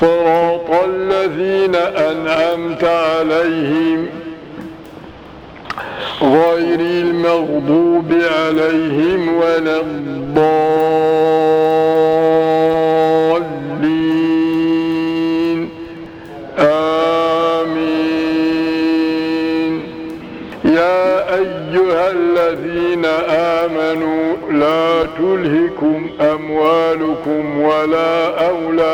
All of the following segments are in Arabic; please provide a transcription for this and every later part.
صراط الذين أنعمت عليهم غير المغضوب عليهم ولا الضالين. آمين. يا أيها الذين آمنوا لا تلهكم أموالكم ولا أولادكم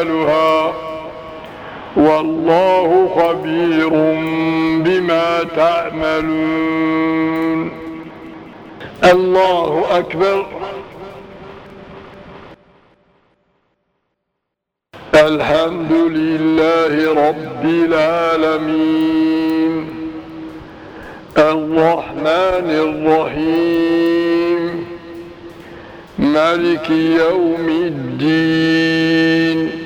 أجلها والله خبير بما تعملون. الله أكبر. الحمد لله رب العالمين. الرحمن الرحيم. مالك يوم الدين.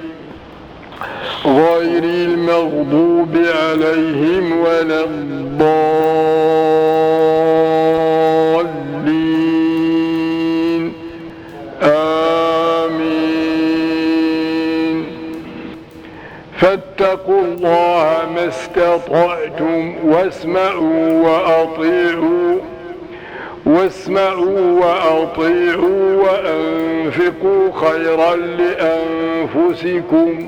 غير المغضوب عليهم ولا الضالين. آمين. فاتقوا الله ما استطعتم واسمعوا وأطيعوا واسمعوا وأطيعوا وأنفقوا خيرا لأنفسكم.